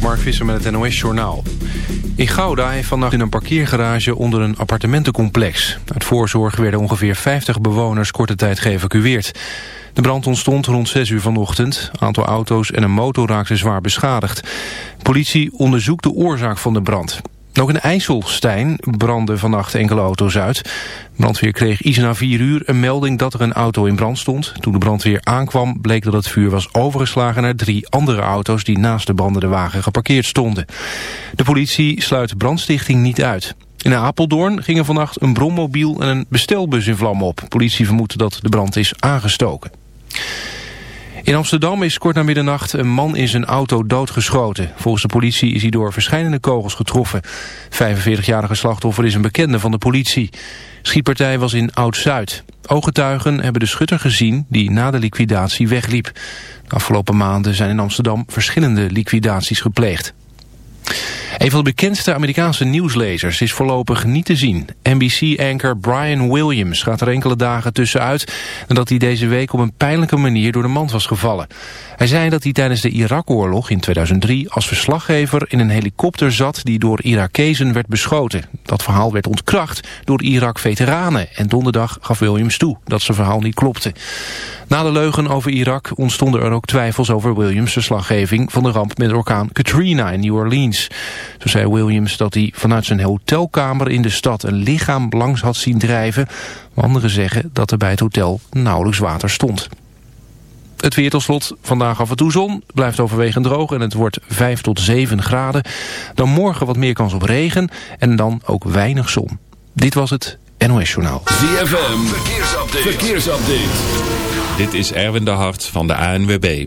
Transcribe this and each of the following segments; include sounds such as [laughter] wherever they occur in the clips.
Mark Visser met het NOS Journaal. In Gouda heeft vannacht in een parkeergarage onder een appartementencomplex. Uit voorzorg werden ongeveer 50 bewoners korte tijd geëvacueerd. De brand ontstond rond 6 uur vanochtend. Een aantal auto's en een motor raakten zwaar beschadigd. Politie onderzoekt de oorzaak van de brand. Ook in IJsselstein brandden vannacht enkele auto's uit. brandweer kreeg iets na vier uur een melding dat er een auto in brand stond. Toen de brandweer aankwam bleek dat het vuur was overgeslagen naar drie andere auto's die naast de brandende wagen geparkeerd stonden. De politie sluit brandstichting niet uit. In Apeldoorn gingen vannacht een brommobiel en een bestelbus in vlam op. Politie vermoedt dat de brand is aangestoken. In Amsterdam is kort na middernacht een man in zijn auto doodgeschoten. Volgens de politie is hij door verschillende kogels getroffen. 45-jarige slachtoffer is een bekende van de politie. Schietpartij was in Oud-Zuid. Ooggetuigen hebben de schutter gezien die na de liquidatie wegliep. De afgelopen maanden zijn in Amsterdam verschillende liquidaties gepleegd. Een van de bekendste Amerikaanse nieuwslezers is voorlopig niet te zien. NBC-anker Brian Williams gaat er enkele dagen tussenuit... nadat hij deze week op een pijnlijke manier door de mand was gevallen. Hij zei dat hij tijdens de Irak-oorlog in 2003 als verslaggever in een helikopter zat... die door Irakezen werd beschoten. Dat verhaal werd ontkracht door Irak-veteranen... en donderdag gaf Williams toe dat zijn verhaal niet klopte. Na de leugen over Irak ontstonden er ook twijfels over Williams' verslaggeving... van de ramp met orkaan Katrina in New Orleans. Zo zei Williams dat hij vanuit zijn hotelkamer in de stad een lichaam langs had zien drijven. Anderen zeggen dat er bij het hotel nauwelijks water stond. Het weer tot slot. Vandaag af en toe zon. Blijft overwegend droog en het wordt 5 tot 7 graden. Dan morgen wat meer kans op regen en dan ook weinig zon. Dit was het NOS Journaal. ZFM. Verkeersupdate. Verkeersupdate. Dit is Erwin de Hart van de ANWB.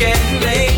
Get late.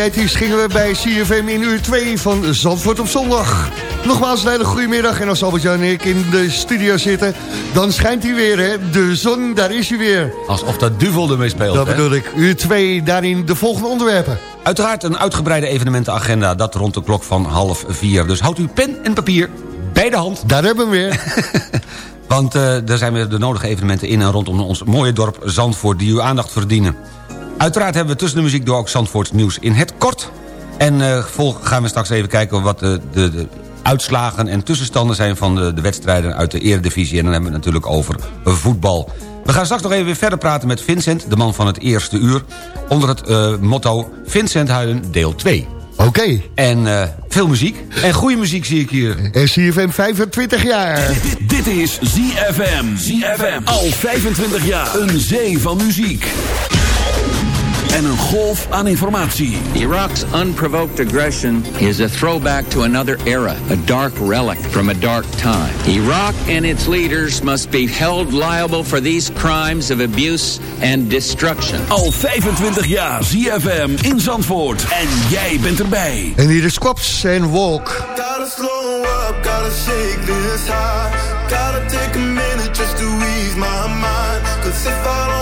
80s gingen we bij CFM in uur 2 van Zandvoort op zondag. Nogmaals een hele goede middag. En als Albert-Jan en ik in de studio zitten, dan schijnt hij weer, hè? De zon, daar is hij weer. Alsof dat duvel ermee speelt. Dat hè? bedoel ik. Uur 2, daarin de volgende onderwerpen. Uiteraard een uitgebreide evenementenagenda. Dat rond de klok van half vier. Dus houdt uw pen en papier bij de hand. Daar hebben we weer. [laughs] Want uh, er zijn weer de nodige evenementen in en rondom ons mooie dorp Zandvoort... die uw aandacht verdienen. Uiteraard hebben we tussen de muziek door ook Zandvoorts nieuws in het kort. En uh, vol gaan we straks even kijken wat de, de, de uitslagen en tussenstanden zijn... van de, de wedstrijden uit de eredivisie. En dan hebben we het natuurlijk over voetbal. We gaan straks nog even weer verder praten met Vincent, de man van het eerste uur... onder het uh, motto Vincent Huiden deel 2. Oké. Okay. En uh, veel muziek. En goede muziek zie ik hier. En ZFM 25 jaar. [laughs] Dit is ZFM. ZFM. Al 25 jaar. Een zee van muziek. En een golf aan informatie. Iraq's unprovoked aggression is a throwback to another era, a dark relic from a dark time. Iraq and its leaders must be held liable for these crimes of abuse and destruction. Al 25 jaar ZFM in Zandvoort. En jij bent erbij. En hier is Squaps en Walk. Gotta slow up, gotta shake this high. Gotta take a minute just to ease my mind. Cause if I don't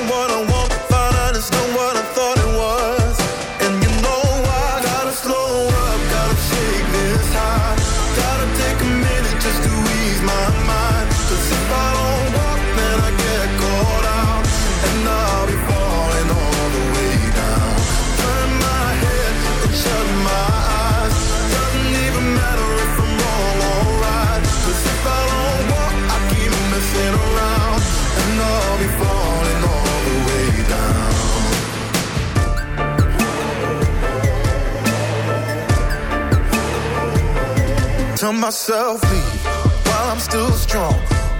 Tell myself leave while I'm still strong.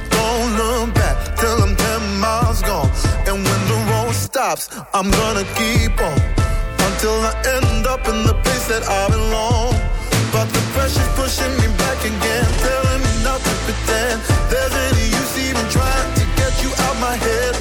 Don't look back till I'm 10 miles gone. And when the road stops, I'm gonna keep on until I end up in the place that I belong. But the pressure's pushing me back again, telling me not to pretend there's any use even trying to get you out my head.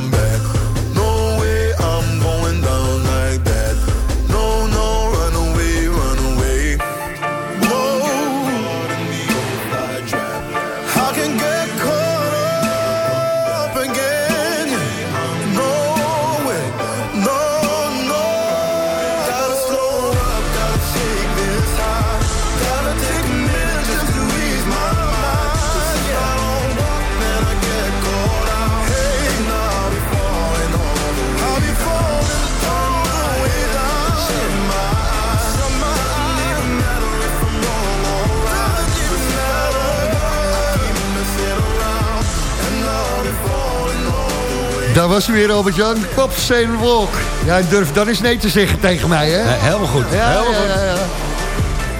was weer, Albert-Jan. Pops en Walk. Ja, hij durft dan eens nee te zeggen tegen mij, hè? Helemaal goed. Ja, helemaal ja, goed. ja, ja.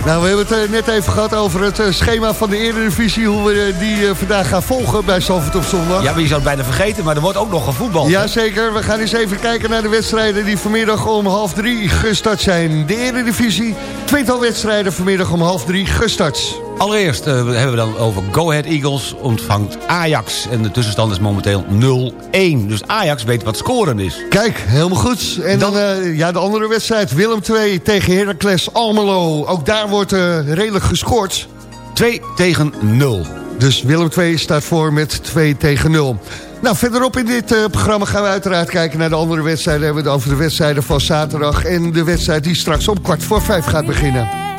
Nou, we hebben het eh, net even gehad over het eh, schema van de Eredivisie... hoe we eh, die vandaag gaan volgen bij Zalvoort op zondag. Ja, maar je zou het bijna vergeten, maar er wordt ook nog gevoetbald. Jazeker, we gaan eens even kijken naar de wedstrijden... die vanmiddag om half drie gestart zijn. De Eredivisie, tweetal wedstrijden vanmiddag om half drie gestart. Allereerst eh, hebben we dan over Go Ahead Eagles ontvangt Ajax. En de tussenstand is momenteel 0-1. Dus Ajax weet wat scoren is. Kijk, helemaal goed. En dan, eh, ja, de andere wedstrijd, Willem 2 tegen Heracles Almelo. Ook daar wordt eh, redelijk gescoord. 2 tegen 0. Dus Willem II staat voor met 2 tegen 0. Nou, verderop in dit programma gaan we uiteraard kijken naar de andere wedstrijden. We hebben het over de wedstrijden van zaterdag... en de wedstrijd die straks om kwart voor vijf gaat beginnen.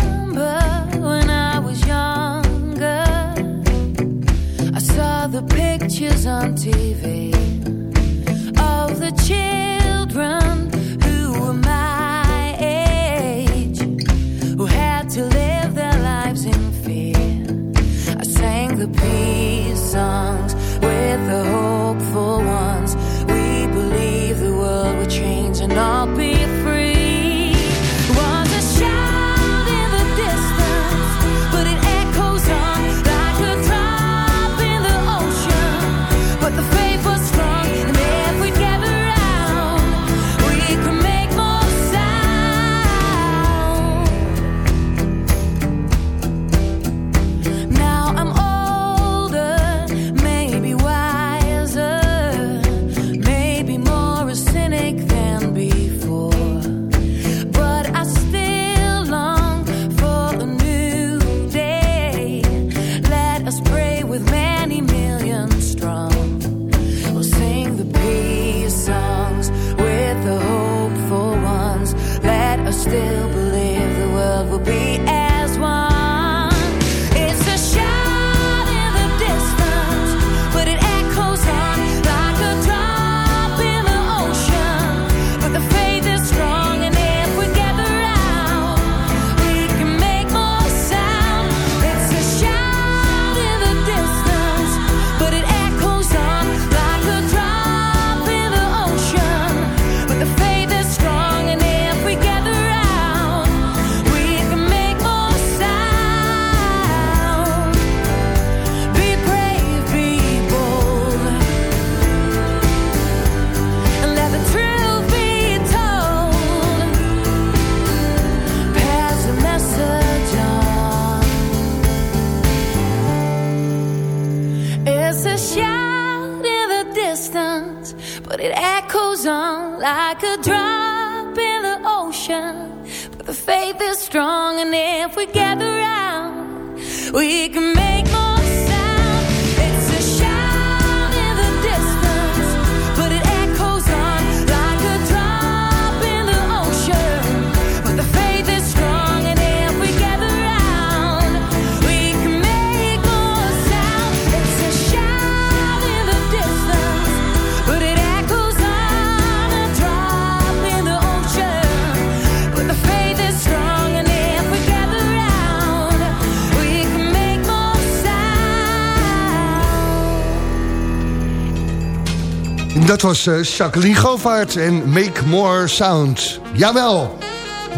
Dat was eh, Jacqueline Govaert en Make More Sound. Jawel,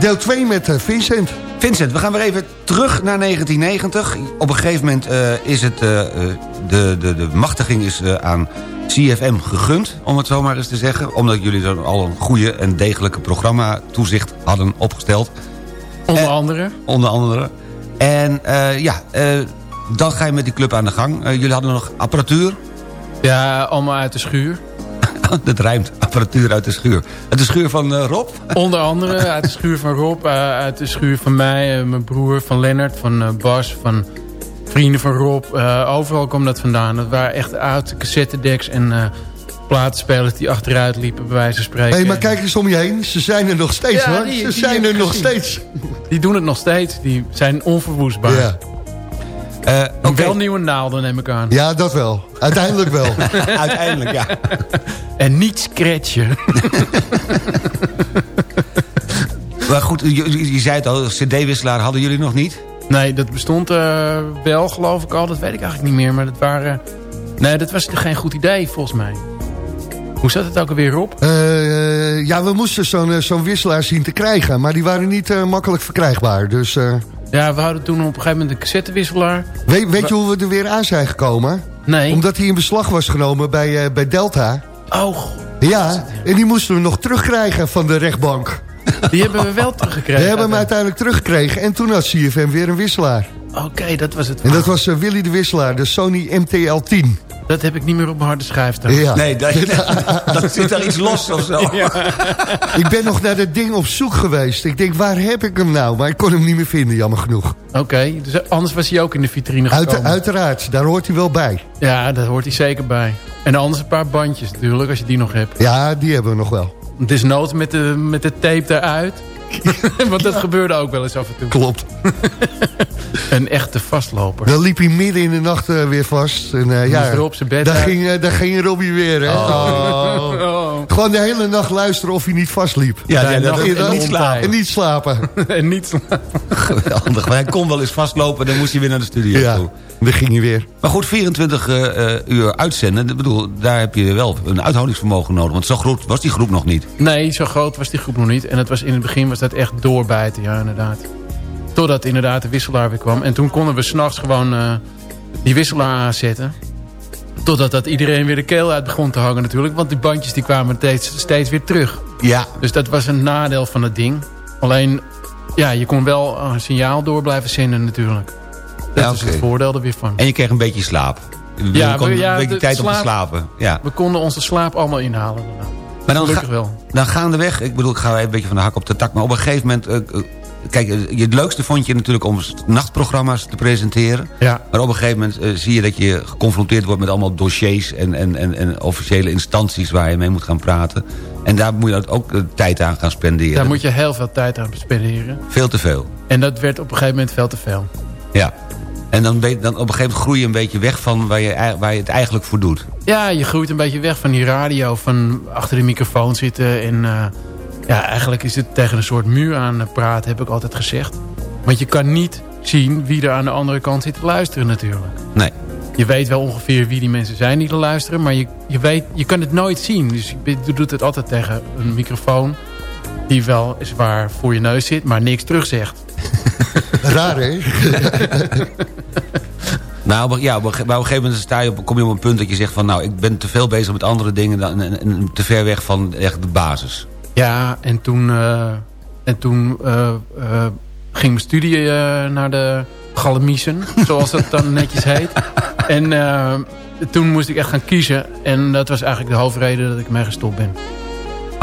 deel 2 met eh, Vincent. Vincent, we gaan weer even terug naar 1990. Op een gegeven moment eh, is het, de, de, de machtiging is eh, aan CFM gegund, om het zo maar eens te zeggen. Omdat jullie dan al een goede en degelijke programma toezicht hadden opgesteld. Onder andere. Onder andere. En eh, ja, eh, dan ga je met die club aan de gang. Jullie hadden nog apparatuur. Ja, allemaal uit de schuur. [laughs] Dat rijmt, apparatuur uit de schuur. Uit de schuur van eh, Rob? [laughs] Onder andere uit de schuur van Rob, eh, uit de schuur van mij, eh, mijn broer, van Lennart, van eh, Bas, van vrienden van Rob. Eh, overal kwam dat vandaan. Dat waren echt oude cassettedecks en eh platenspelers die achteruit liepen, bij wijze van spreken. Hé, maar kijk eens om je heen. Ze zijn er nog steeds, Ja, hoor. die- Ze die zijn er nog gezien. steeds. Die doen het nog steeds. Die zijn onverwoestbaar. Ja. Eh, oké. wel nieuwe naalden, neem ik aan. ja, dat wel. Uiteindelijk wel. [laughs] Uiteindelijk, ja. [laughs] En niet scratchen. [laughs] Maar goed, je, je- je zei het al, cd-wisselaar hadden jullie nog niet? Nee, dat bestond eh, wel, geloof ik al. Dat weet ik eigenlijk niet meer. Maar dat waren... Nee, dat was geen goed idee, volgens mij. Hoe zat het ook alweer op? Eh, ja, we moesten zo'n eh, zo'n wisselaar zien te krijgen. Maar die waren niet eh, makkelijk verkrijgbaar. Dus eh, Ja, we hadden toen op een gegeven moment een cassettewisselaar. weet, weet je hoe we er weer aan zijn gekomen? Nee. Omdat hij in beslag was genomen bij, eh, bij Delta. Oh, Ja, en die moesten we nog terugkrijgen van de rechtbank. die hebben we wel [laughs] teruggekregen. We hebben hem uiteindelijk teruggekregen. En toen had CFM weer een wisselaar. Oké, dat was het. En dat was eh, Willy de Wisselaar, de Sony MTL10. Dat heb ik niet meer op mijn harde schijf staan. Ja. Nee, dat, [laughs] [laughs] dat zit daar iets los of zo. [laughs] Ik ben nog naar dat ding op zoek geweest. Ik denk, waar heb ik hem nou? Maar ik kon hem niet meer vinden, jammer genoeg. Oké, dus anders was hij ook in de vitrine Uit, gekomen. uiteraard, daar hoort hij wel bij. Ja, daar hoort hij zeker bij. En anders een paar bandjes natuurlijk, als je die nog hebt. Ja, die hebben we nog wel. Het is nood met de, met de tape eruit. [laughs] Want dat gebeurde ook wel eens af en toe. Klopt. [laughs] Een echte vastloper. Dan liep hij midden in de nacht eh, weer vast. En, eh, ja, Moest op zijn bed daar uit. ging, eh, daar ging Robbie weer. Hè? Oh. Oh. [laughs] Gewoon de hele nacht luisteren of hij niet vastliep. Ja, ja, dat, en en niet slapen. En niet slapen. en niet Geweldig. Maar hij kon wel eens vastlopen, dan moest hij weer naar de studio Ja, toe. daar ging hij weer. Maar goed, 24 eh, eh, uur uitzenden, ik bedoel, daar heb je wel een uithoudingsvermogen nodig. Want zo groot was die groep nog niet. Nee, zo groot was die groep nog niet. En het was, in het begin was dat echt doorbijten, ja inderdaad. Totdat inderdaad de wisselaar weer kwam. En toen konden we s'nachts gewoon eh, die wisselaar aanzetten. Totdat dat iedereen weer de keel uit begon te hangen natuurlijk. Want die bandjes die kwamen steeds, steeds weer terug. Ja. Dus dat was een nadeel van het ding. Alleen, ja, je kon wel een signaal door blijven zenden natuurlijk. Dat Ja, is het voordeel er weer van. En je kreeg een beetje slaap. Ja, kon we- ja, een beetje de tijd om te slapen. Ja. We konden onze slaap allemaal inhalen daarna. Maar dan, Gelukkig ga, wel. dan gaandeweg, ik bedoel, ik ga even een beetje van de hak op de tak... maar op een gegeven moment... eh, eh, kijk, eh, het leukste vond je natuurlijk om nachtprogramma's te presenteren. Ja. Maar op een gegeven moment zie je dat je geconfronteerd wordt... met allemaal dossiers en, en, en, en officiële instanties waar je mee moet gaan praten. En daar moet je ook tijd aan gaan spenderen. Daar moet je heel veel tijd aan spenderen. Veel te veel. En dat werd op een gegeven moment veel te veel. Ja. En dan, dan op een gegeven moment groei je een beetje weg van waar je, waar je het eigenlijk voor doet. Ja, je groeit een beetje weg van die radio, van achter de microfoon zitten. En eh, ja, eigenlijk is het tegen een soort muur aan praten, heb ik altijd gezegd. Want je kan niet zien wie er aan de andere kant zit te luisteren natuurlijk. Nee. Je weet wel ongeveer wie die mensen zijn die er luisteren, maar je, je, weet, je kan het nooit zien. Dus je je doet het altijd tegen een microfoon die wel zwaar voor je neus zit, maar niks terugzegt. Raar, hè? [laughs] Nou, op een- ja, op een, ge- maar op een gegeven moment sta je op, kom je op een punt dat je zegt van... nou, ik ben te veel bezig met andere dingen dan, en, en te ver weg van echt de basis. Ja, en toen, eh, en toen eh, eh, ging mijn studie naar de Galamiesen, [laughs] zoals dat dan netjes heet. En eh, toen moest ik echt gaan kiezen. En dat was eigenlijk de hoofdreden dat ik mee gestopt ben.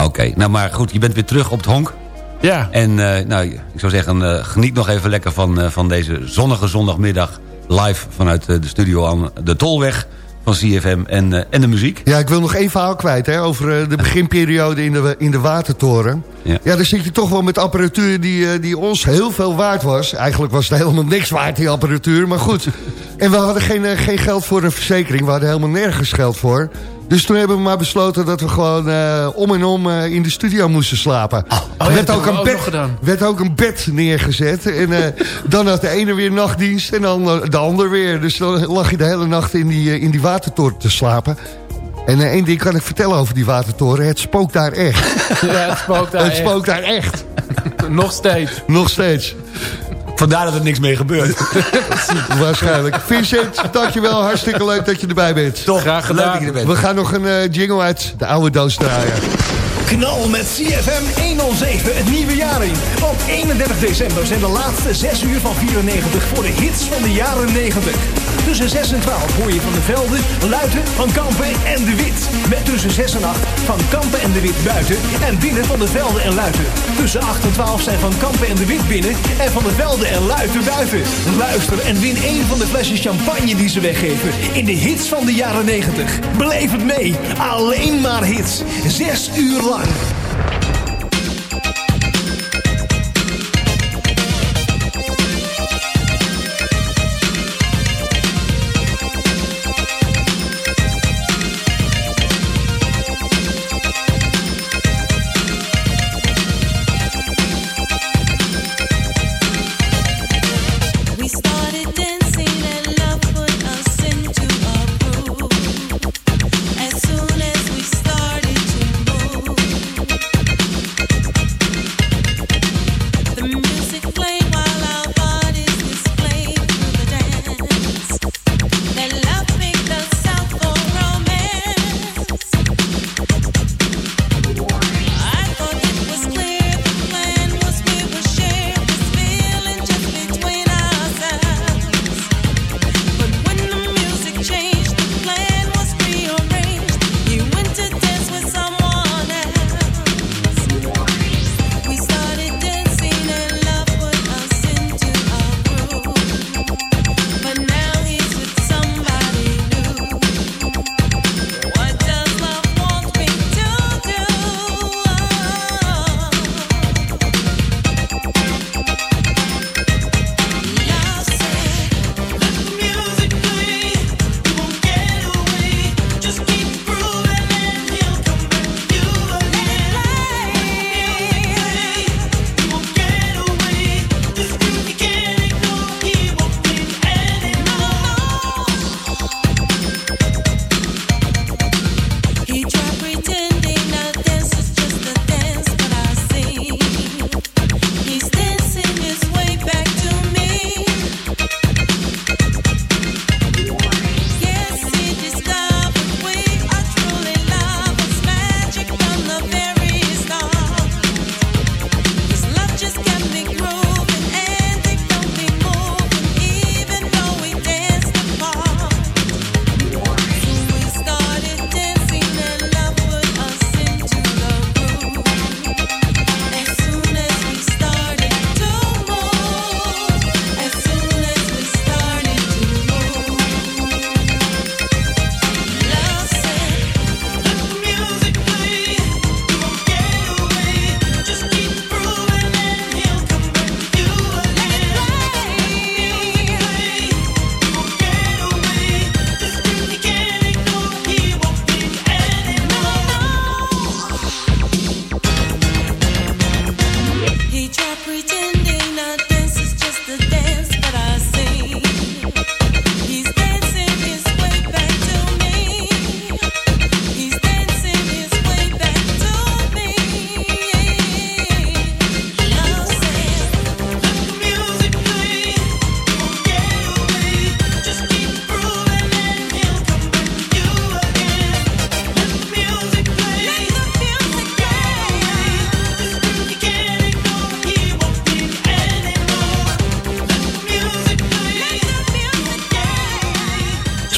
Oké, nou maar goed, je bent weer terug op het honk. Ja, En eh, nou, ik zou zeggen, eh, geniet nog even lekker van, eh, van deze zonnige zondagmiddag... live vanuit de studio aan de Tolweg van CFM en, en de muziek. Ja, ik wil nog één verhaal kwijt hè, over de beginperiode in de, in de Watertoren. Ja. Ja, dan zit je toch wel met apparatuur die, die ons heel veel waard was. Eigenlijk was het helemaal niks waard, die apparatuur, maar goed. [laughs] En we hadden geen, geen geld voor een verzekering, we hadden helemaal nergens geld voor. Dus toen hebben we maar besloten dat we gewoon eh, om en om eh, in de studio moesten slapen. Oh, Er werd, ook een ook bed, gedaan. werd ook een bed neergezet. En eh, [laughs] dan had de ene weer nachtdienst en dan de ander weer. Dus dan lag je de hele nacht in die, in die watertoren te slapen. En eh, één ding kan ik vertellen over die watertoren. Het spookt daar echt. [laughs] ja het spookt daar het echt. spookt daar echt. [laughs] Nog steeds. Nog steeds. Vandaar dat er niks mee gebeurt. [laughs] Waarschijnlijk. Vincent, dankjewel. Hartstikke leuk dat je erbij bent. Toch, Graag leuk gedaan. dat je er bent. We gaan nog een eh, jingle uit de oude doos draaien. Knal met CFM 107 het nieuwe jaar in. Op 31 december zijn de laatste 6 uur van 94 voor de hits van de jaren 90. Tussen 6 en 12 hoor je van de Velden, Luiten, Van Kampen en de Wit. Met tussen 6 en 8 van Kampen en de Wit buiten en binnen van de Velden en Luiten. Tussen 8 en 12 zijn van Kampen en de Wit binnen en van de Velden en Luiten buiten. Luister en win één van de flesjes champagne die ze weggeven in de hits van de jaren 90. Beleef het mee. Alleen maar hits. 6 uur lang.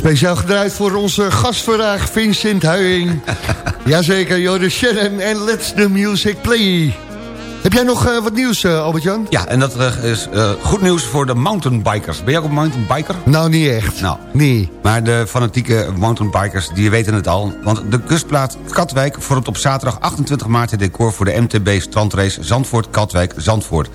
Speciaal gedraaid voor onze gast vandaag, Vincent Huying. [laughs] Jazeker, Joris Shannon en Let's the Music Play. Heb jij nog eh, wat nieuws, eh, Albert-Jan? Ja, en dat eh, is goed nieuws voor de mountainbikers. Ben jij ook een mountainbiker? Nou, niet echt. Nou, nee. Maar de fanatieke mountainbikers, die weten het al. Want de kustplaats Katwijk vormt op zaterdag 28 maart... het decor voor de MTB strandrace Zandvoort-Katwijk-Zandvoort.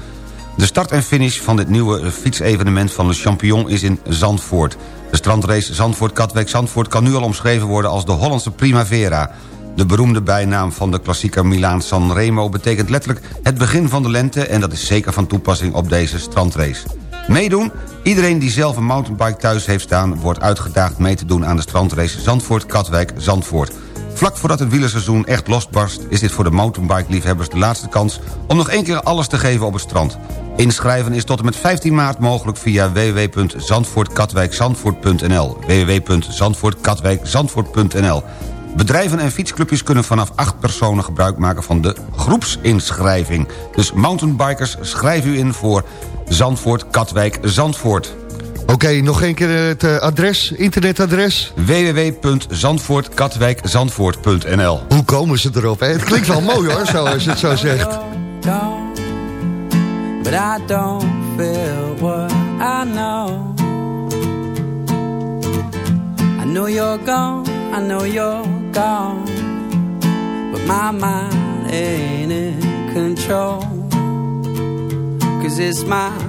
De start en finish van dit nieuwe fietsevenement van de Champion is in Zandvoort. De strandrace Zandvoort-Katwijk-Zandvoort kan nu al omschreven worden als de Hollandse Primavera. De beroemde bijnaam van de klassieker Milaan San Remo... betekent letterlijk het begin van de lente... en dat is zeker van toepassing op deze strandrace. Meedoen? Iedereen die zelf een mountainbike thuis heeft staan... wordt uitgedaagd mee te doen aan de strandrace Zandvoort-Katwijk-Zandvoort. Vlak voordat het wielerseizoen echt losbarst... is dit voor de mountainbike-liefhebbers de laatste kans... om nog één keer alles te geven op het strand. Inschrijven is tot en met 15 maart mogelijk via www.zandvoortkatwijkzandvoort.nl www.zandvoortkatwijkzandvoort.nl Bedrijven en fietsclubjes kunnen vanaf acht personen gebruik maken van de groepsinschrijving. Dus mountainbikers, schrijf u in voor Zandvoort, Katwijk, Zandvoort. Oké, nog een keer het eh, adres, internetadres. www.zandvoortkatwijkzandvoort.nl Hoe komen ze erop? Hè? Het klinkt wel mooi hoor, zo, als je het zo zegt. But I don't feel what I know. I know you're gone, I know you're gone, but my mind ain't in control. Cause it's my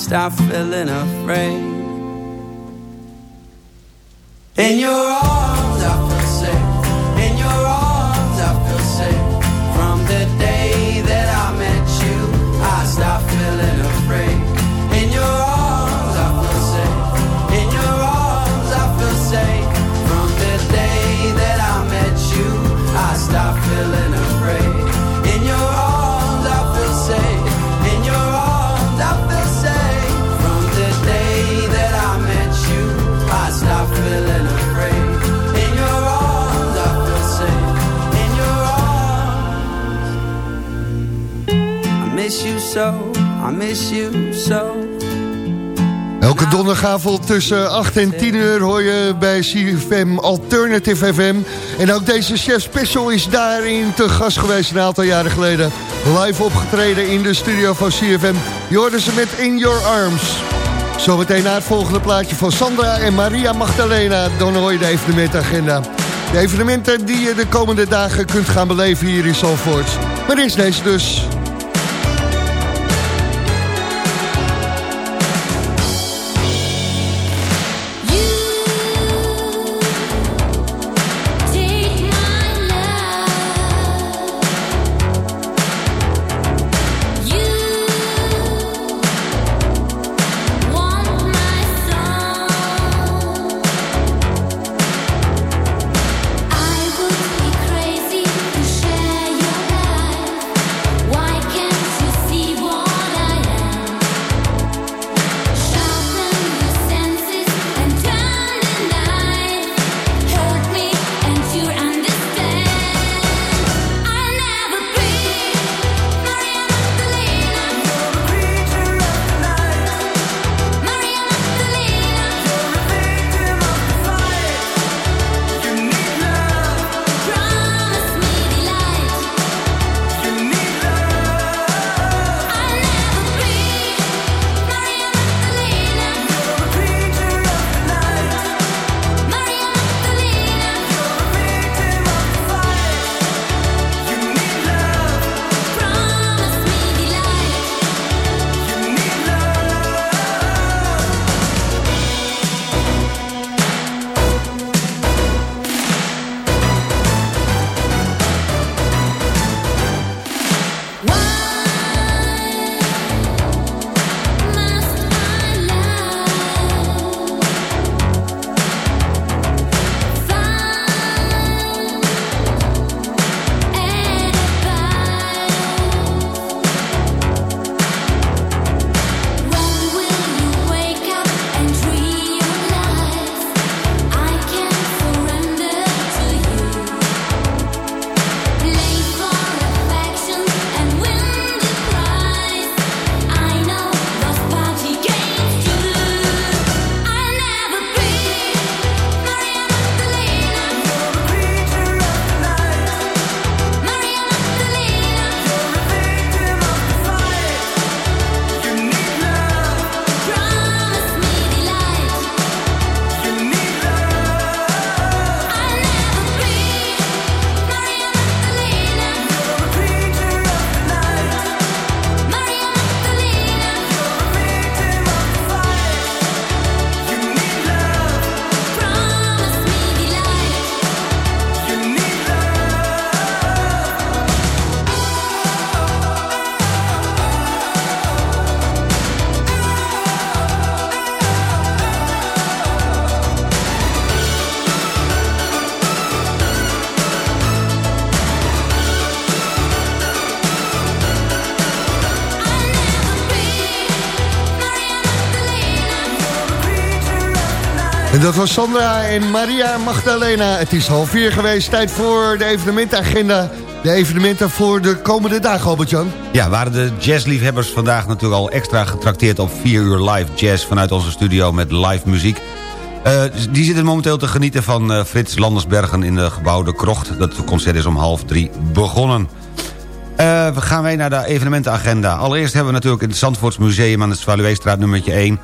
I stopped feeling afraid. In your arms, miss you so. Elke donderdagavond tussen 8 en 10 uur hoor je bij CFM Alternative FM. En ook deze chef special is daarin te gast geweest een aantal jaren geleden. Live opgetreden in de studio van CFM. Je hoorde ze met In Your Arms. Zometeen na het volgende plaatje van Sandra en Maria Magdalena. Dan hoor je de evenementagenda. De evenementen die je de komende dagen kunt gaan beleven hier in Zalvoort. Maar is deze dus. Was Sandra en Maria Magdalena. Het is half vier geweest. Tijd voor de evenementagenda. De evenementen voor de komende dagen, Albert-Jan. Ja, waren de jazzliefhebbers vandaag natuurlijk al extra getrakteerd op 4 uur live jazz vanuit onze studio met live muziek. Eh, die zitten momenteel te genieten van eh, Frits Landersbergen in de gebouwde Krocht. Dat concert is om half drie begonnen. Eh, we gaan wij naar de evenementenagenda. Allereerst hebben we natuurlijk in het Zandvoorts Museum aan de Zwaluweestraat nummertje 1...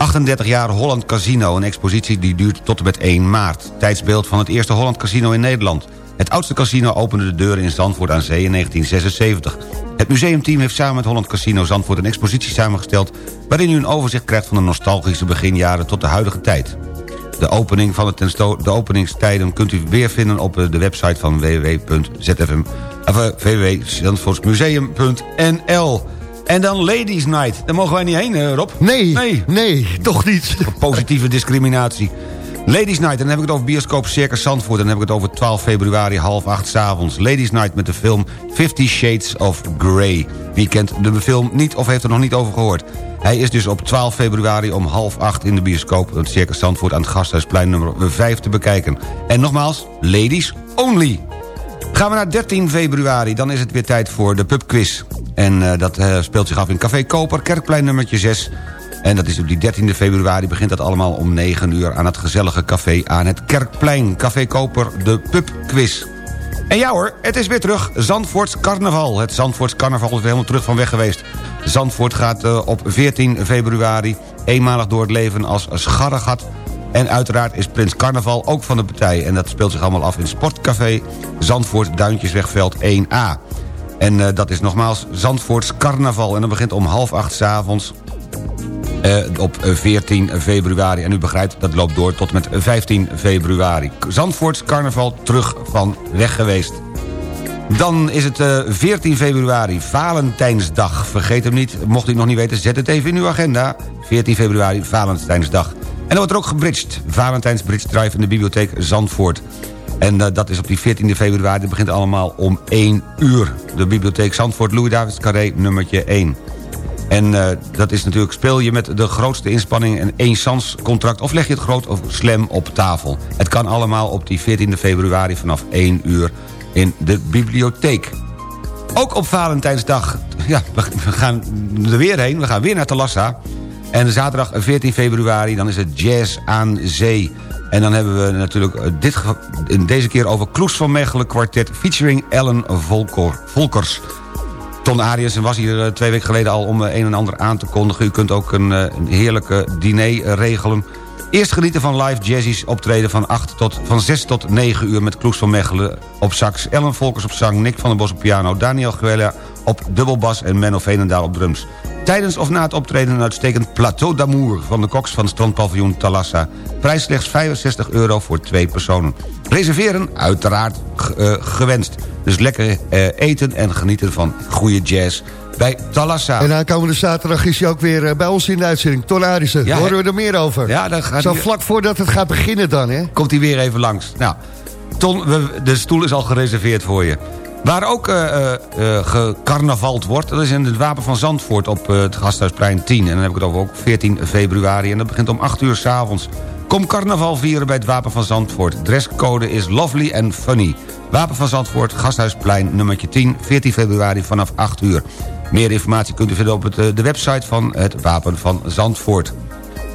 38 jaar Holland Casino, een expositie die duurt tot en met 1 maart. Tijdsbeeld van het eerste Holland Casino in Nederland. Het oudste casino opende de deuren in Zandvoort aan zee in 1976. Het museumteam heeft samen met Holland Casino Zandvoort een expositie samengesteld... waarin u een overzicht krijgt van de nostalgische beginjaren tot de huidige tijd. De, opening van de openingstijden kunt u weer vinden op de website van www.zfm... of www.zandvoortsmuseum.nl En dan Ladies Night. Daar mogen wij niet heen, eh, Rob. Nee, nee, nee, toch niet. [laughs] Positieve discriminatie. Ladies Night, dan heb ik het over bioscoop Circus Zandvoort... dan heb ik het over 12 februari, half acht 's avonds. Ladies Night met de film Fifty Shades of Grey. Wie kent de film niet of heeft er nog niet over gehoord? Hij is dus op 12 februari om half acht in de bioscoop... het Circus Zandvoort aan het Gasthuisplein nummer 5 te bekijken. En nogmaals, ladies only. Gaan we naar 13 februari, dan is het weer tijd voor de pubquiz. En eh, dat eh, speelt zich af in Café Koper, Kerkplein nummertje 6... En dat is op die 13 februari begint dat allemaal om 9 uur... aan het gezellige café aan het Kerkplein. Café Koper, de pubquiz. En ja hoor, het is weer terug. Zandvoorts carnaval. Het Zandvoorts carnaval is helemaal terug van weg geweest. Zandvoort gaat uh, op 14 februari eenmalig door het leven als scharregat. En uiteraard is Prins Carnaval ook van de partij. En dat speelt zich allemaal af in Sportcafé Zandvoort Duintjeswegveld 1A. En eh, dat is nogmaals Zandvoorts Carnaval. En dat begint om half acht s'avonds eh, op eh, 14 februari. En u begrijpt, dat loopt door tot met 15 februari. Zandvoorts Carnaval terug van weg geweest. Dan is het eh, 14 februari, Valentijnsdag. Vergeet hem niet, mocht u het nog niet weten, zet het even in uw agenda. 14 februari, Valentijnsdag. En dan wordt er ook gebridged. Valentijns Bridge Drive in de bibliotheek Zandvoort. En eh, dat is op die 14 februari, dat begint allemaal om 1 uur. De bibliotheek Zandvoort, Louis Davids Carré, nummertje 1. En eh, dat is natuurlijk, speel je met de grootste inspanning... een één sans contract of leg je het groot of slam op tafel. Het kan allemaal op die 14 februari vanaf 1 uur in de bibliotheek. Ook op Valentijnsdag, ja, we gaan er weer heen. We gaan weer naar Talassa. En zaterdag 14 februari, dan is het Jazz aan Zee. En dan hebben we natuurlijk eh, dit, deze keer over Kloes van Mechelen kwartet... featuring Ellen Volker, Volkers. Ton Ariensen was hier eh, twee weken geleden al om eh, een en ander aan te kondigen. U kunt ook een, heerlijke diner regelen. Eerst genieten van live jazzies optreden van, 8 tot, van 6 tot 9 uur... met Kloes van Mechelen op sax, Ellen Volkers op zang... Nick van der Bos op piano, Daniel Guella op dubbelbas... en Menno Veenendaal op drums. Tijdens of na het optreden een uitstekend plateau d'amour... van de koks van strandpaviljoen Talassa. Prijs slechts 65 euro voor twee personen. Reserveren uiteraard eh, gewenst. Dus lekker eh, eten en genieten van goede jazz bij Talassa. En aankomende zaterdag is hij ook weer eh, bij ons in de uitzending. Ton Arissen, Ja, horen we er meer over. Ja, dan gaat Zo vlak voordat het gaat beginnen dan, hè? komt hij weer even langs. Nou, Ton, we- de stoel is al gereserveerd voor je. Waar ook eh, gecarnavald wordt, dat is in het Wapen van Zandvoort op het Gasthuisplein 10. En dan heb ik het over ook 14 februari en dat begint om 8 uur s'avonds. Kom carnaval vieren bij het Wapen van Zandvoort. Dresscode is lovely and funny. Wapen van Zandvoort, Gasthuisplein nummertje 10, 14 februari vanaf 8 uur. Meer informatie kunt u vinden op de website van het Wapen van Zandvoort.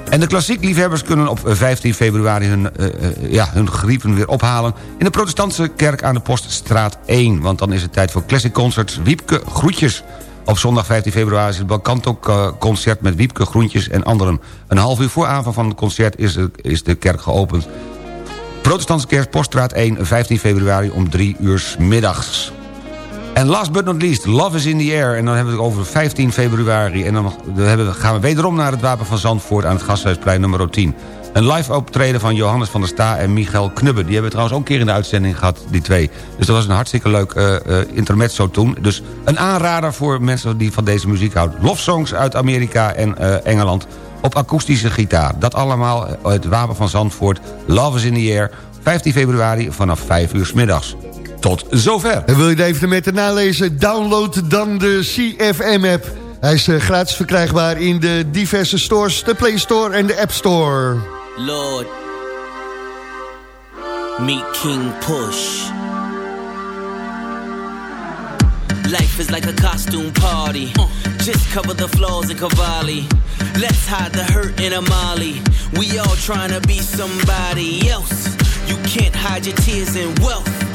En de klassiekliefhebbers kunnen op 15 februari hun, eh, eh, ja, hun grieven weer ophalen... in de protestantse kerk aan de Poststraat 1. Want dan is het tijd voor Classic Concerts Wiepke Groetjes. Op zondag 15 februari is het Balkanto-concert met Wiepke Groentjes en anderen. Een half uur voor aanvang van het concert is, de- is de kerk geopend. Protestantse kerk Poststraat 1, 15 februari om 3 uur middags. En last but not least, Love is in the Air. En dan hebben we het over 15 februari. En dan gaan we wederom naar het Wapen van Zandvoort... aan het Gasthuisplein nummer 10. Een live optreden van Johannes van der Sta en Michael Knubbe. Die hebben we trouwens ook een keer in de uitzending gehad, die twee. Dus dat was een hartstikke leuk eh, intermezzo toen. Dus een aanrader voor mensen die van deze muziek houden. Love songs uit Amerika en eh, Engeland op akoestische gitaar. Dat allemaal het Wapen van Zandvoort. Love is in the Air. 15 februari vanaf 5 uur 's middags. Tot zover. En wil je de evenementen nalezen? Download dan de CFM-app. Hij is eh, gratis verkrijgbaar in de diverse stores, de Play Store en de App Store. Lord, meet King Push. Life is like a costume party. Uh, just cover the flaws in Cavalli. Let's hide the hurt in Amali. We all trying to be somebody else. You can't hide your tears in wealth.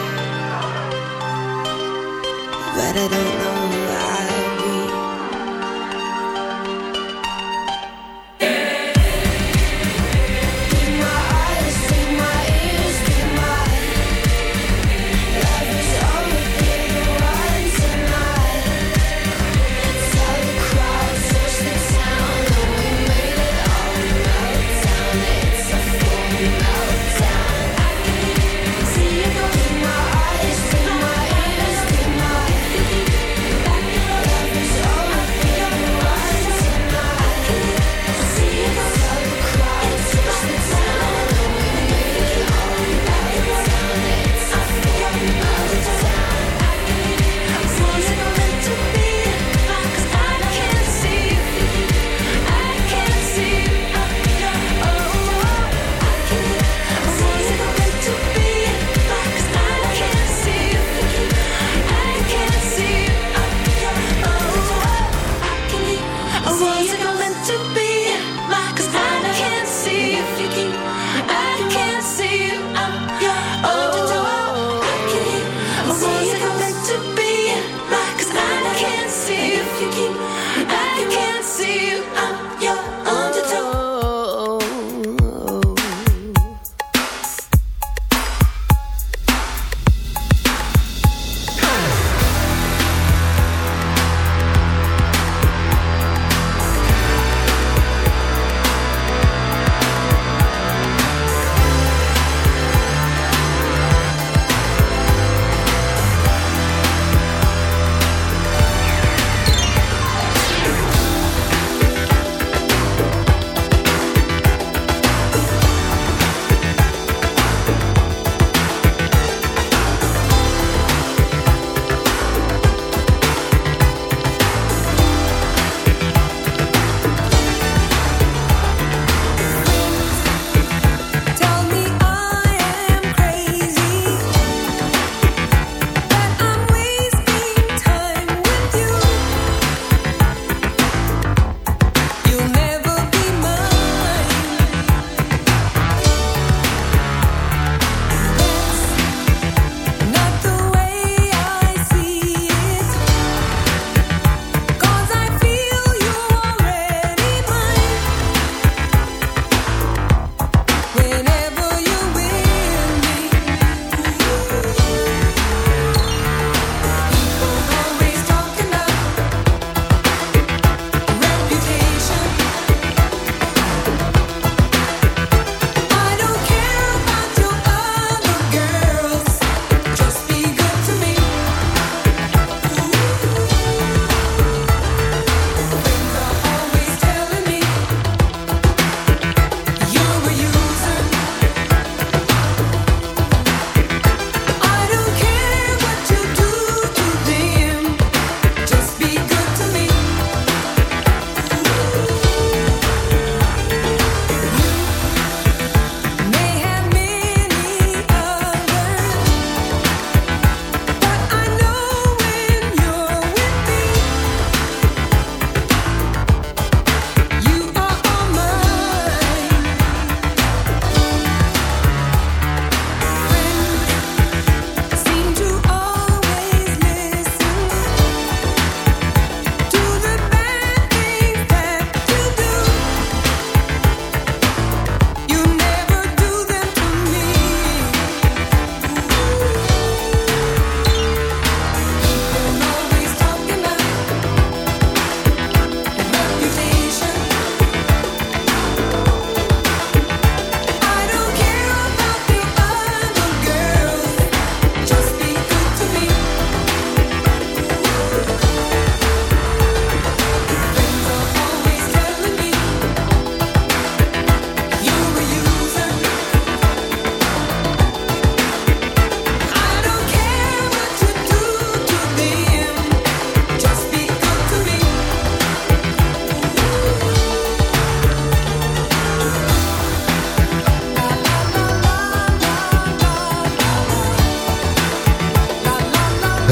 But I don't know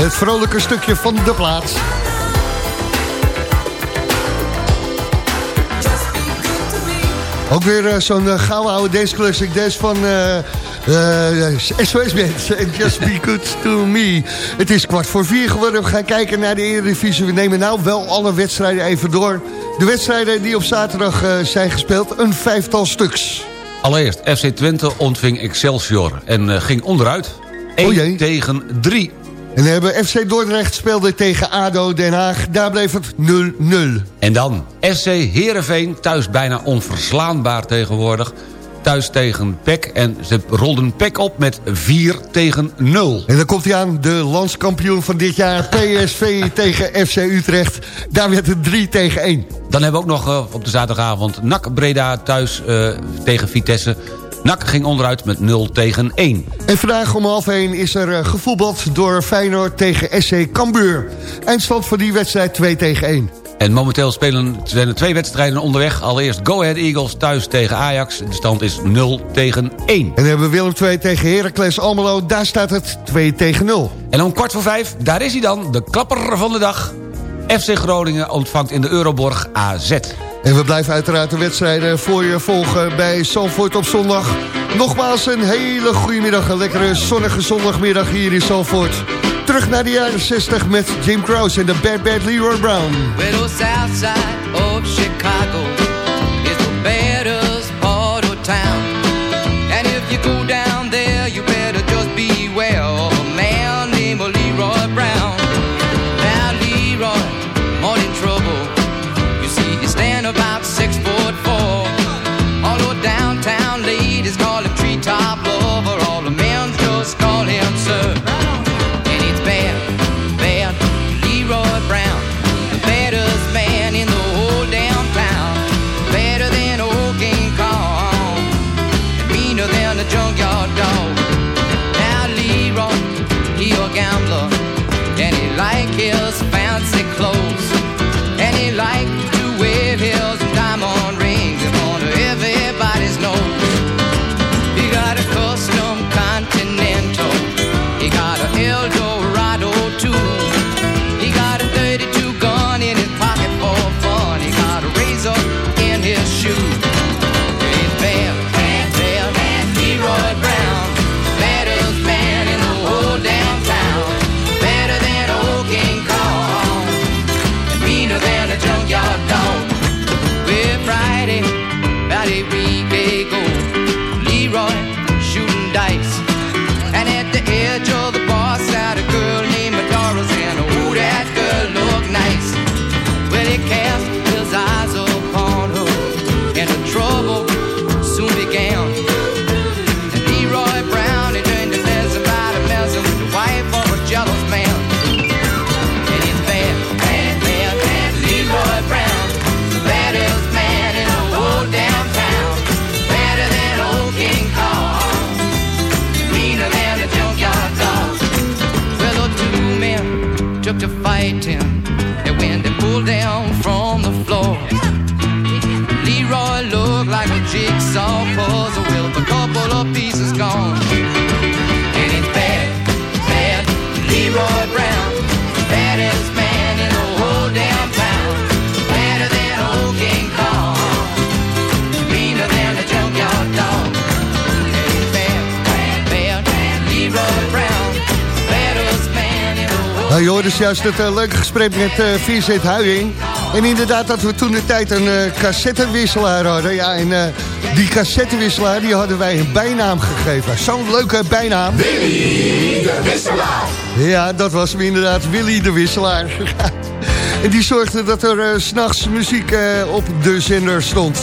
het vrolijke stukje van de plaats. Ook weer eh, zo'n uh, gouden oude dance classic dance van uh, SOS Bands. [laughs] And Just Be Good To Me. Het is kwart voor vier geworden. We gaan kijken naar de Eredivisie. We nemen nou wel alle wedstrijden even door. De wedstrijden die op zaterdag zijn gespeeld. Een vijftal stuks. Allereerst, FC Twente ontving Excelsior en ging onderuit. 1 tegen 3. En dan hebben FC Dordrecht speelde tegen ADO Den Haag. Daar bleef het 0-0. En dan SC Heerenveen, thuis bijna onverslaanbaar tegenwoordig. Thuis tegen PEC en ze rolden PEC op met 4 tegen 0. En dan komt hij aan, de landskampioen van dit jaar, [laughs] PSV tegen FC Utrecht. Daar werd het 3 tegen 1. Dan hebben we ook nog uh, op de zaterdagavond NAC Breda thuis uh, tegen Vitesse. NAC ging onderuit met 0 tegen 1. En vandaag om half 1 is er uh, gevoetbald door Feyenoord tegen SC Cambuur. Eindstand voor die wedstrijd 2 tegen 1. En momenteel spelen zijn er twee wedstrijden onderweg. Allereerst Go Ahead Eagles thuis tegen Ajax. De stand is 0 tegen 1. En dan hebben we Willem 2 tegen Heracles Almelo. Daar staat het 2 tegen 0. En om kwart voor vijf, daar is hij dan. De klapper van de dag. FC Groningen ontvangt in de Euroborg AZ. En we blijven uiteraard de wedstrijden voor je volgen bij Zalvoort op zondag. Nogmaals een hele goede middag, een lekkere zonnige zondagmiddag hier in Zalvoort. Terug naar de jaren 60 met Jim Krause en de Bad Bad Leroy Brown. Well, the south side of Chicago Nou, hoorde dus juist het uh, leuke gesprek met uh, Vincent. En inderdaad dat we toen de tijd een uh, cassettewisselaar hadden. Ja, en uh, die cassettewisselaar die hadden wij een bijnaam gegeven. Zo'n leuke bijnaam. Willy de Wisselaar. Ja, dat was hem inderdaad, Willy de Wisselaar. [laughs] en die zorgde dat er uh, s'nachts muziek op de zender stond.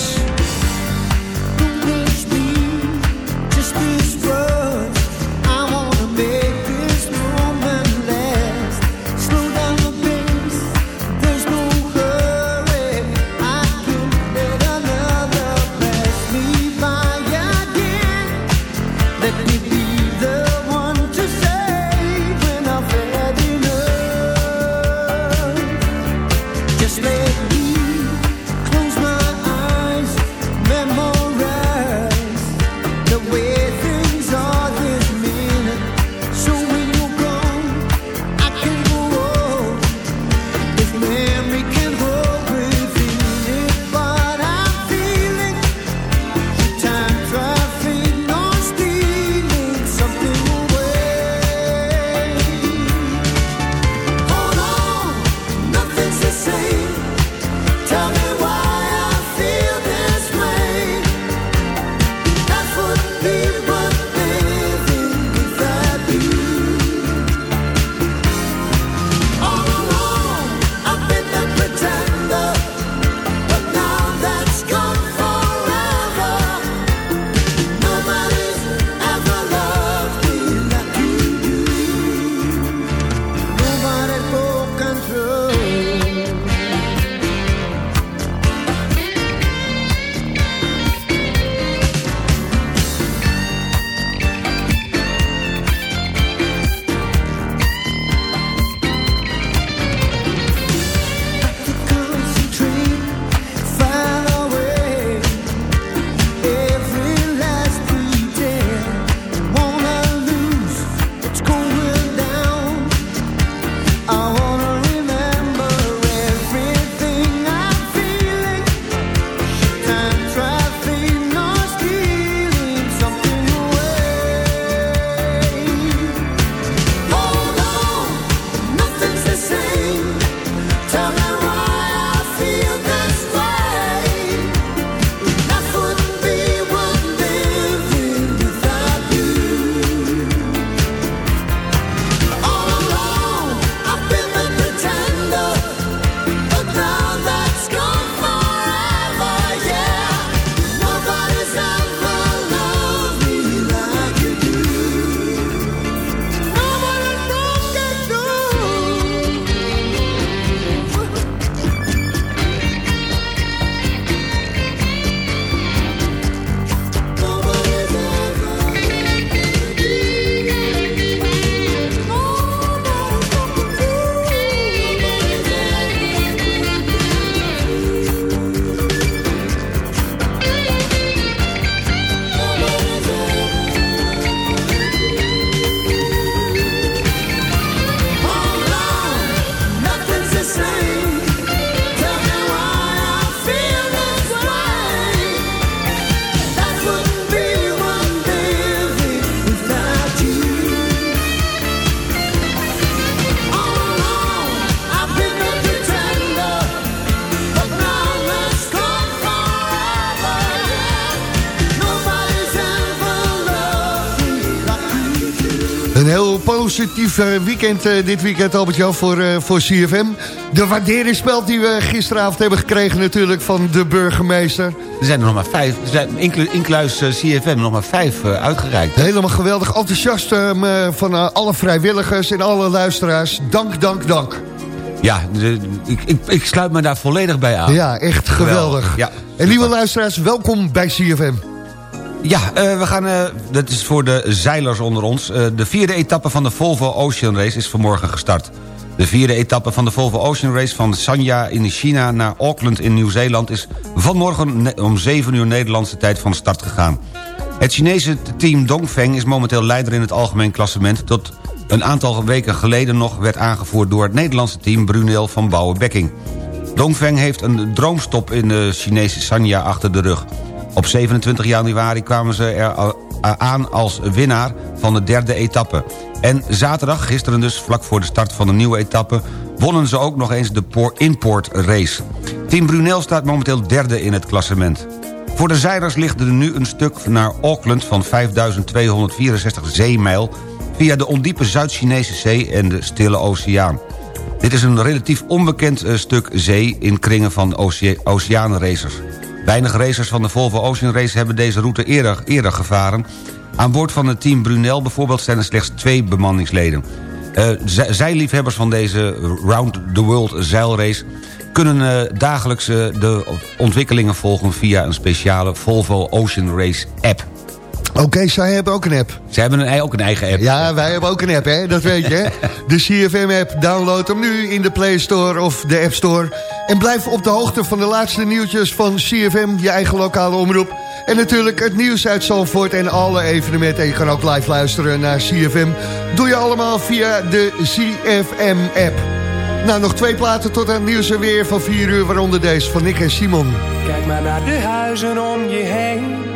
Positief eh, weekend eh, dit weekend, Albert-Jan, voor, eh, voor CFM. De waarderingsspeld die we gisteravond hebben gekregen natuurlijk van de burgemeester. Er zijn er nog maar vijf, er zijn inclu- incluis CFM nog maar vijf uitgereikt. Helemaal geweldig enthousiast eh, van alle vrijwilligers en alle luisteraars. Dank, dank, dank. Ja, de- ik, ik, ik sluit me daar volledig bij aan. Ja, echt geweldig. Ja, En nieuwe luisteraars, welkom bij CFM. Ja, eh, we gaan, eh, dat is voor de zeilers onder ons. Eh, de vierde etappe van de Volvo Ocean Race is vanmorgen gestart. De vierde etappe van de Volvo Ocean Race van Sanya in China naar Auckland in Nieuw-Zeeland... is vanmorgen om 7 uur Nederlandse tijd van start gegaan. Het Chinese team Dongfeng is momenteel leider in het algemeen klassement... tot een aantal weken geleden nog werd aangevoerd door het Nederlandse team... Brunel van Bouwen-Bekking. Dongfeng heeft een droomstop in de Chinese Sanya achter de rug. Op 27 januari kwamen ze er al- aan als winnaar van de derde etappe. En zaterdag, gisteren dus, vlak voor de start van de nieuwe etappe... wonnen ze ook nog eens de por- import race. Team Brunel staat momenteel derde in het klassement. Voor de zeilers ligt er nu een stuk naar Auckland van 5.264 zeemijl... via de ondiepe Zuid-Chinese zee en de Stille Oceaan. Dit is een relatief onbekend eh, stuk zee in kringen van oce oceanenracers. Weinig racers van de Volvo Ocean Race hebben deze route eerder, eerder gevaren. Aan boord van het team Brunel bijvoorbeeld zijn er slechts twee bemanningsleden. Zij- zijliefhebbers van deze Round the World zeilrace... kunnen eh, dagelijks eh, de ontwikkelingen volgen via een speciale Volvo Ocean Race app. Oké, zij hebben ook een app. Ze hebben een, ook een eigen app. Ja, wij hebben ook een app, hè? dat weet je. [laughs] De CFM-app, download hem nu in de Play Store of de App Store. En blijf op de hoogte van de laatste nieuwtjes van CFM, je eigen lokale omroep. En natuurlijk het nieuws uit Zandvoort en alle evenementen. En je kan ook live luisteren naar CFM. Doe je allemaal via de CFM-app. Nou, nog twee platen tot aan het nieuws en weer van 4 uur, waaronder deze van Nick en Simon. Kijk maar naar de huizen om je heen.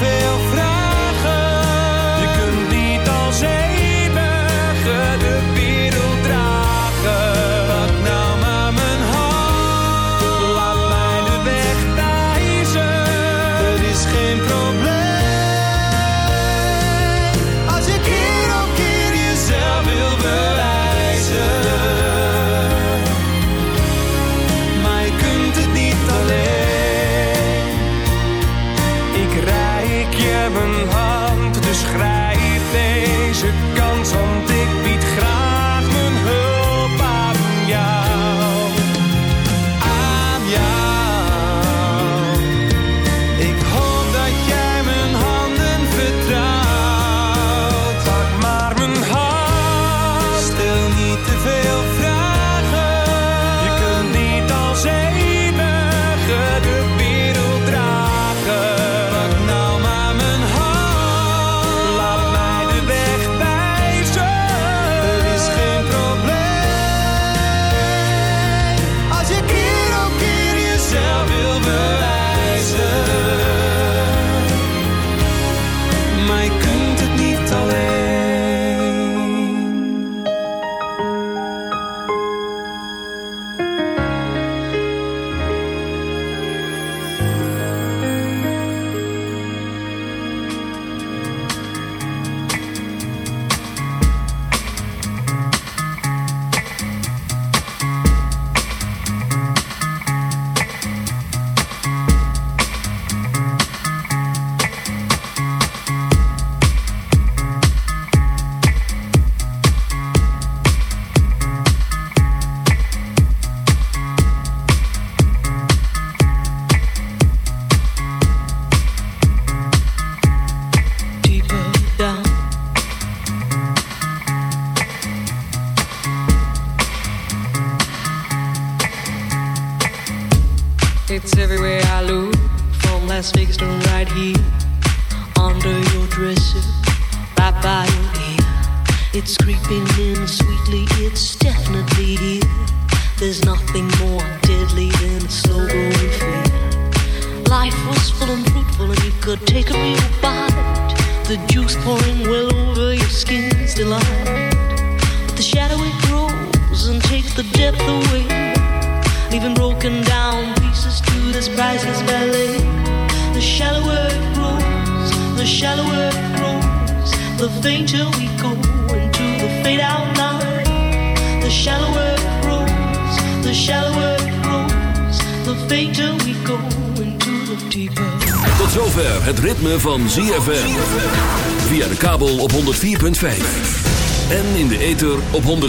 niet